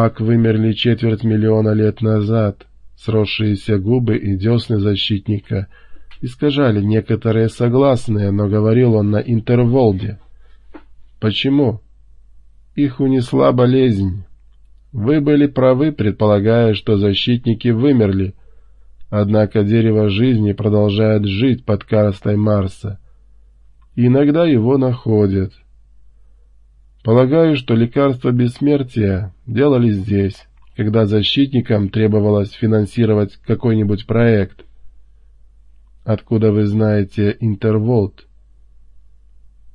Пак вымерли четверть миллиона лет назад. Сросшиеся губы и десны защитника искажали некоторые согласные, но говорил он на интерволде. Почему? Их унесла болезнь. Вы были правы, предполагая, что защитники вымерли, однако дерево жизни продолжает жить под карстой Марса. Иногда его находят. Полагаю, что лекарства бессмертия делали здесь, когда защитникам требовалось финансировать какой-нибудь проект. Откуда вы знаете Интерволт?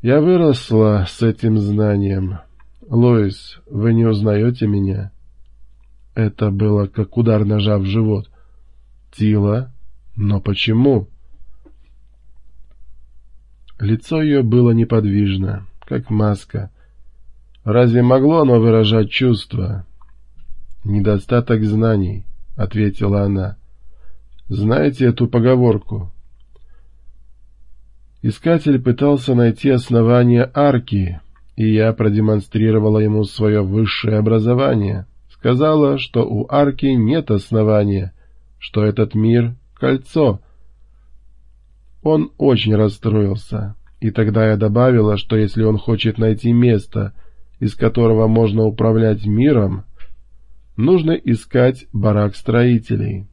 Я выросла с этим знанием. Лоис, вы не узнаете меня? Это было как удар ножа в живот. Тила? Но почему? Лицо ее было неподвижно, как маска. Разве могло оно выражать чувства? «Недостаток знаний», — ответила она. «Знаете эту поговорку?» Искатель пытался найти основание арки, и я продемонстрировала ему свое высшее образование. Сказала, что у арки нет основания, что этот мир — кольцо. Он очень расстроился, и тогда я добавила, что если он хочет найти место — из которого можно управлять миром, нужно искать барак строителей.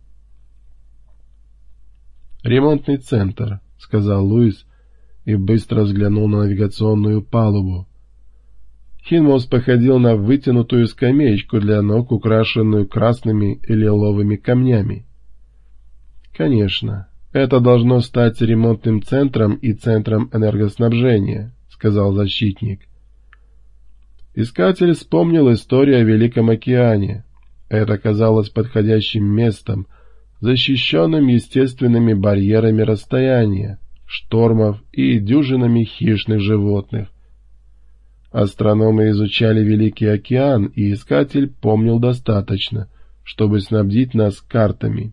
«Ремонтный центр», — сказал Луис и быстро взглянул на навигационную палубу. Хинмос походил на вытянутую скамеечку для ног, украшенную красными и лиловыми камнями. «Конечно, это должно стать ремонтным центром и центром энергоснабжения», — сказал защитник. Искатель вспомнил историю о Великом океане. Это казалось подходящим местом, защищенным естественными барьерами расстояния, штормов и дюжинами хищных животных. Астрономы изучали Великий океан, и Искатель помнил достаточно, чтобы снабдить нас картами.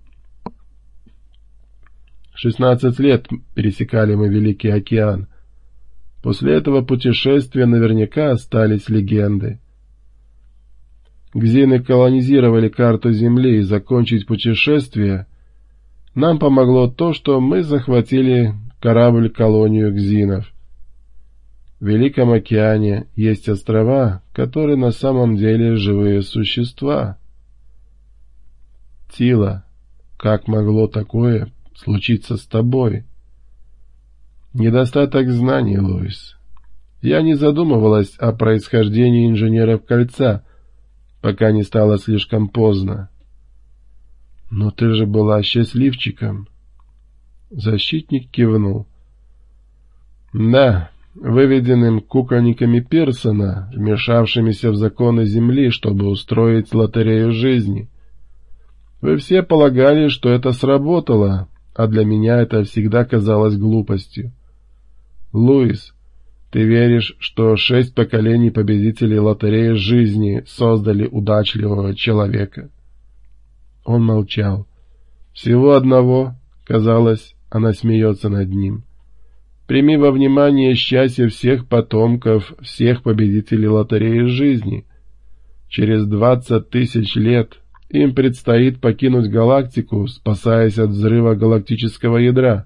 Шестнадцать лет пересекали мы Великий океан — После этого путешествия наверняка остались легенды. Гзины колонизировали карту Земли и закончить путешествие нам помогло то, что мы захватили корабль-колонию гзинов. В Великом океане есть острова, которые на самом деле живые существа. Тила, как могло такое случиться с тобой? Недостаток знаний, Луис. Я не задумывалась о происхождении инженеров кольца, пока не стало слишком поздно. Но ты же была счастливчиком. Защитник кивнул. Да, выведенным кукольниками Персона, вмешавшимися в законы Земли, чтобы устроить лотерею жизни. Вы все полагали, что это сработало, а для меня это всегда казалось глупостью. Луис, ты веришь, что шесть поколений победителей лотереи жизни создали удачливого человека? Он молчал. Всего одного, казалось, она смеется над ним. Прими во внимание счастье всех потомков, всех победителей лотереи жизни. Через двадцать тысяч лет им предстоит покинуть галактику, спасаясь от взрыва галактического ядра.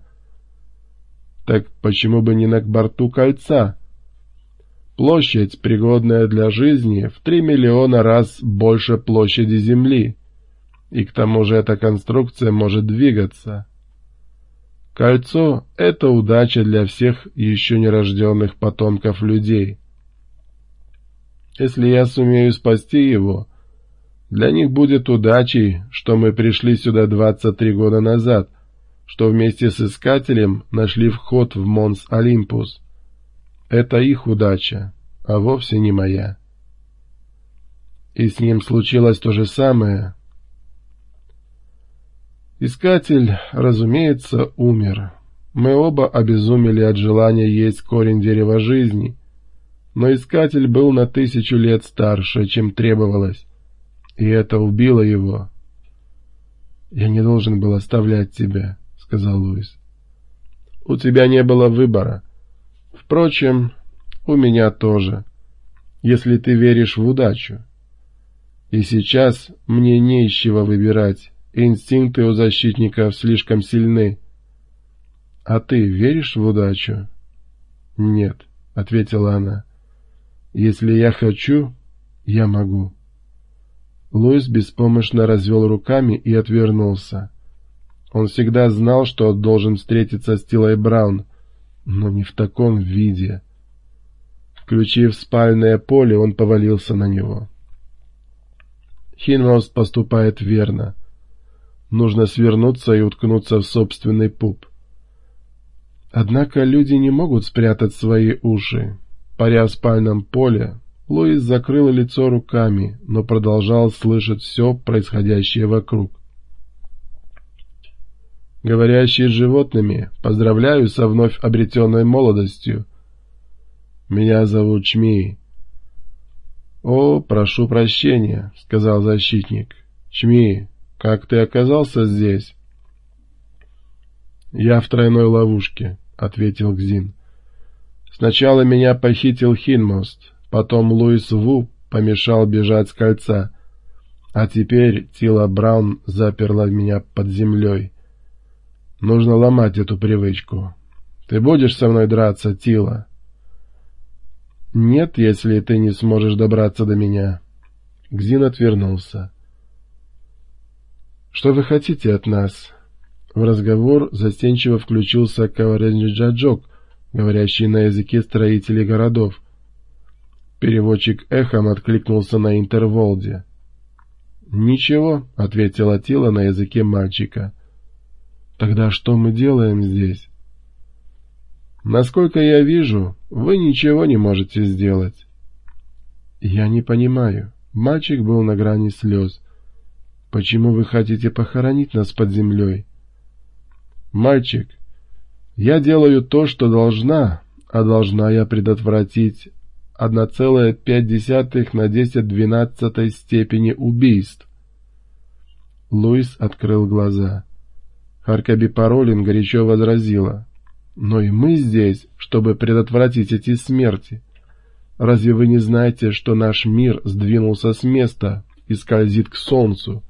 Так почему бы не на борту кольца? Площадь, пригодная для жизни, в три миллиона раз больше площади Земли. И к тому же эта конструкция может двигаться. Кольцо — это удача для всех еще нерожденных потомков людей. Если я сумею спасти его, для них будет удачей, что мы пришли сюда 23 года назад — что вместе с Искателем нашли вход в Монс Олимпус. Это их удача, а вовсе не моя. И с ним случилось то же самое. Искатель, разумеется, умер. Мы оба обезумели от желания есть корень дерева жизни, но Искатель был на тысячу лет старше, чем требовалось, и это убило его. Я не должен был оставлять тебя сказал Луис. «У тебя не было выбора. Впрочем, у меня тоже, если ты веришь в удачу. И сейчас мне не из чего выбирать, инстинкты у защитников слишком сильны. А ты веришь в удачу? Нет, — ответила она. Если я хочу, я могу. Луис беспомощно развел руками и отвернулся. Он всегда знал, что должен встретиться с Тилой Браун, но не в таком виде. Включив спальное поле, он повалился на него. Хинмауст поступает верно. Нужно свернуться и уткнуться в собственный пуп. Однако люди не могут спрятать свои уши. Паря в спальном поле, Луис закрыл лицо руками, но продолжал слышать все происходящее вокруг. Говорящий с животными, поздравляю со вновь обретенной молодостью. Меня зовут Чми. О, прошу прощения, сказал защитник. Чми, как ты оказался здесь? Я в тройной ловушке, ответил Гзин. Сначала меня похитил Хинмост, потом Луис Ву помешал бежать с кольца, а теперь Тила Браун заперла меня под землей. Нужно ломать эту привычку. Ты будешь со мной драться, Тила? Нет, если ты не сможешь добраться до меня. Гзин отвернулся. Что вы хотите от нас? В разговор застенчиво включился Каваренджаджок, говорящий на языке строителей городов. Переводчик эхом откликнулся на интерволде. «Ничего», — ответила Тила на языке мальчика. Тогда что мы делаем здесь? Насколько я вижу, вы ничего не можете сделать. Я не понимаю. Мальчик был на грани слез. Почему вы хотите похоронить нас под землей? Мальчик, я делаю то, что должна, а должна я предотвратить 1,5 на 10 двенадцатой степени убийств. Луис открыл глаза. Аркаби Паролин горячо возразила. «Но и мы здесь, чтобы предотвратить эти смерти. Разве вы не знаете, что наш мир сдвинулся с места и скользит к солнцу?»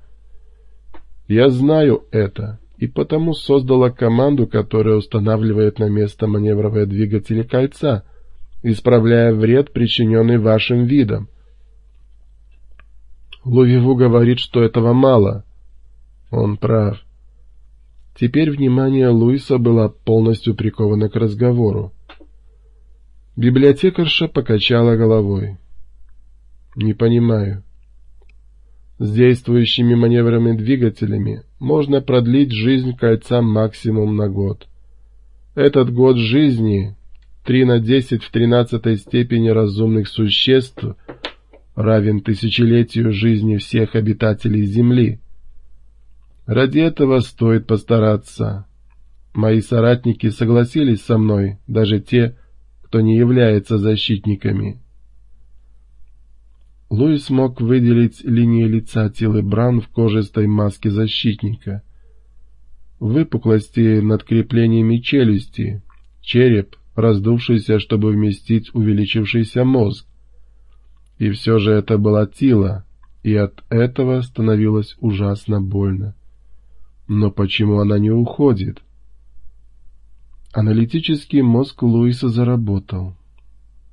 «Я знаю это, и потому создала команду, которая устанавливает на место маневровые двигатели кольца, исправляя вред, причиненный вашим видом. Лувиву говорит, что этого мало. Он прав. Теперь внимание Луиса было полностью приковано к разговору. Библиотекарша покачала головой. «Не понимаю. С действующими маневрами двигателями можно продлить жизнь кольца максимум на год. Этот год жизни, 3 на 10 в тринадцатой степени разумных существ, равен тысячелетию жизни всех обитателей Земли. Ради этого стоит постараться. Мои соратники согласились со мной, даже те, кто не является защитниками. Луис мог выделить линии лица Тилы Бран в кожистой маске защитника. Выпуклости над креплениями челюсти, череп, раздувшийся, чтобы вместить увеличившийся мозг. И все же это была Тила, и от этого становилось ужасно больно. Но почему она не уходит? Аналитический мозг Луиса заработал.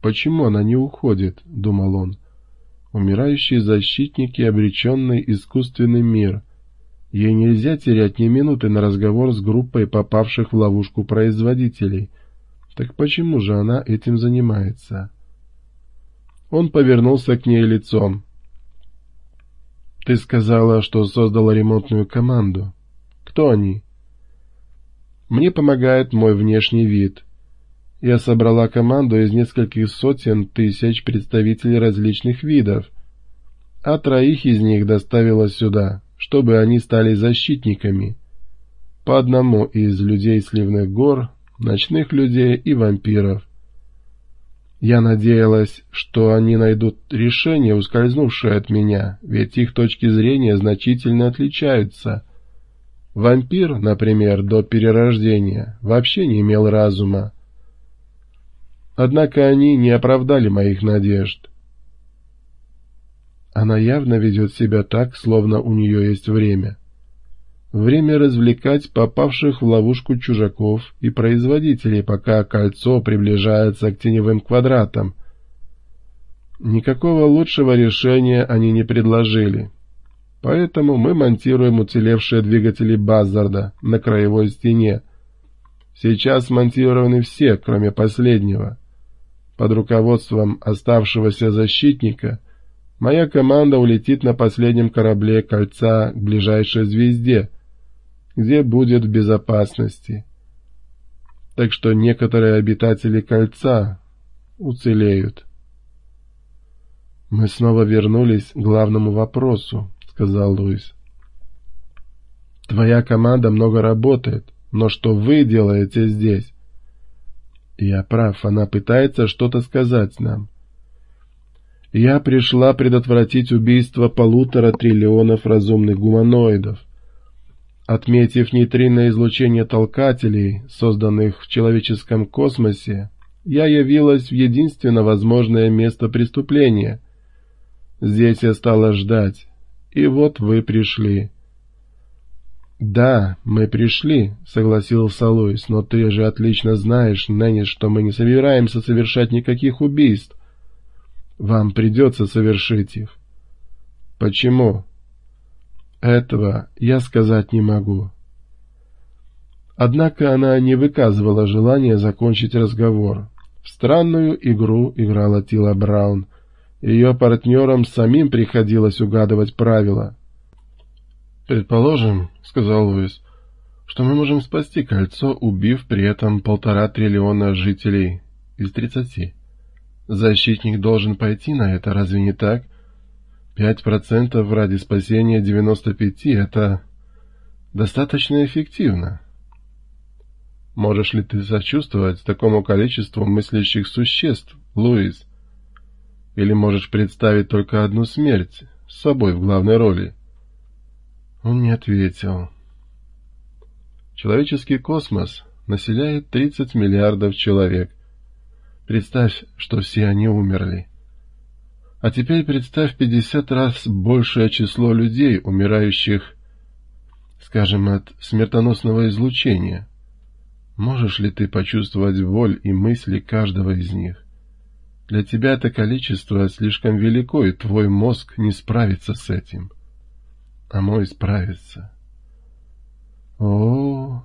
«Почему она не уходит?» — думал он. «Умирающие защитники, обреченный искусственный мир. Ей нельзя терять ни минуты на разговор с группой попавших в ловушку производителей. Так почему же она этим занимается?» Он повернулся к ней лицом. «Ты сказала, что создала ремонтную команду. Кто они? Мне помогает мой внешний вид. Я собрала команду из нескольких сотен тысяч представителей различных видов, а троих из них доставила сюда, чтобы они стали защитниками. По одному из людей сливных гор, ночных людей и вампиров. Я надеялась, что они найдут решение, ускользнувшее от меня, ведь их точки зрения значительно отличаются Вампир, например, до перерождения вообще не имел разума. Однако они не оправдали моих надежд. Она явно ведет себя так, словно у нее есть время. Время развлекать попавших в ловушку чужаков и производителей, пока кольцо приближается к теневым квадратам. Никакого лучшего решения они не предложили. Поэтому мы монтируем уцелевшие двигатели Баззарда на краевой стене. Сейчас монтированы все, кроме последнего. Под руководством оставшегося защитника моя команда улетит на последнем корабле кольца к ближайшей звезде, где будет в безопасности. Так что некоторые обитатели кольца уцелеют. Мы снова вернулись к главному вопросу сказал Луис. «Твоя команда много работает, но что вы делаете здесь?» «Я прав, она пытается что-то сказать нам». «Я пришла предотвратить убийство полутора триллионов разумных гуманоидов. Отметив нейтринное излучение толкателей, созданных в человеческом космосе, я явилась в единственно возможное место преступления. Здесь я стала ждать, и вот вы пришли. «Да, мы пришли», — согласился Луис, — «но ты же отлично знаешь, Неннис, что мы не собираемся совершать никаких убийств. Вам придется совершить их». «Почему?» «Этого я сказать не могу». Однако она не выказывала желания закончить разговор. В странную игру играла Тила Браун — ее партнерам самим приходилось угадывать правила. «Предположим, — сказал Луис, — что мы можем спасти кольцо, убив при этом полтора триллиона жителей из тридцати. Защитник должен пойти на это, разве не так? Пять процентов ради спасения девяносто пяти — это достаточно эффективно. Можешь ли ты сочувствовать такому количеству мыслящих существ, Луис? Или можешь представить только одну смерть, с собой в главной роли?» Он не ответил. Человеческий космос населяет 30 миллиардов человек. Представь, что все они умерли. А теперь представь 50 раз большее число людей, умирающих, скажем, от смертоносного излучения. Можешь ли ты почувствовать боль и мысли каждого из них? Для тебя это количество слишком велико, и твой мозг не справится с этим. А мой справится. О,